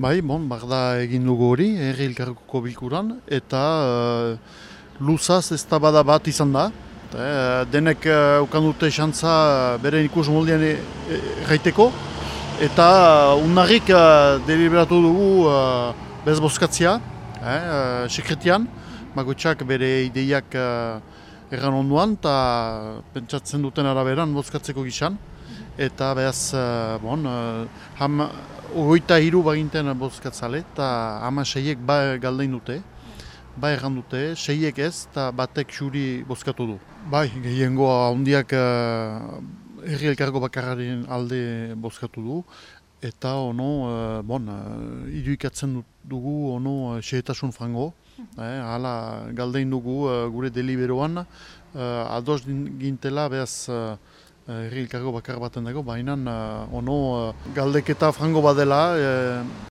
Bai, bon, barda egin dugu hori, erri elkarroko bilkuran, eta uh, luzaz ez da bada bat izan da. Uh, denek uh, ukan dute xantza beren ikus moldean gaiteko, eta uh, unarrik uh, deliberatu dugu uh, bez bozkatzia, eh, uh, sekretian, magotxak bere ideiak uh, erran onduan, eta pentsatzen duten araberan bozkatzeko gizan. Eta behaz, uh, bon, uh, ham, Ogoita hiru baginten bozkatzale eta ama seiek ba galdein dute. Ba erran dute, seiek ez eta batek xuri bozkatu du. Bai, gehiengoa handiak uh, erri elkargo bakarraren alde bozkatu du. Eta ono, bon, uh, iruikatzen dugu ono uh, sehetasun frango. Eh, hala galdein dugu gure deliberoan. Uh, ados gintela behaz Herri elkargo bakar baten dago, baina uh, ono uh, galdeketa frango badela,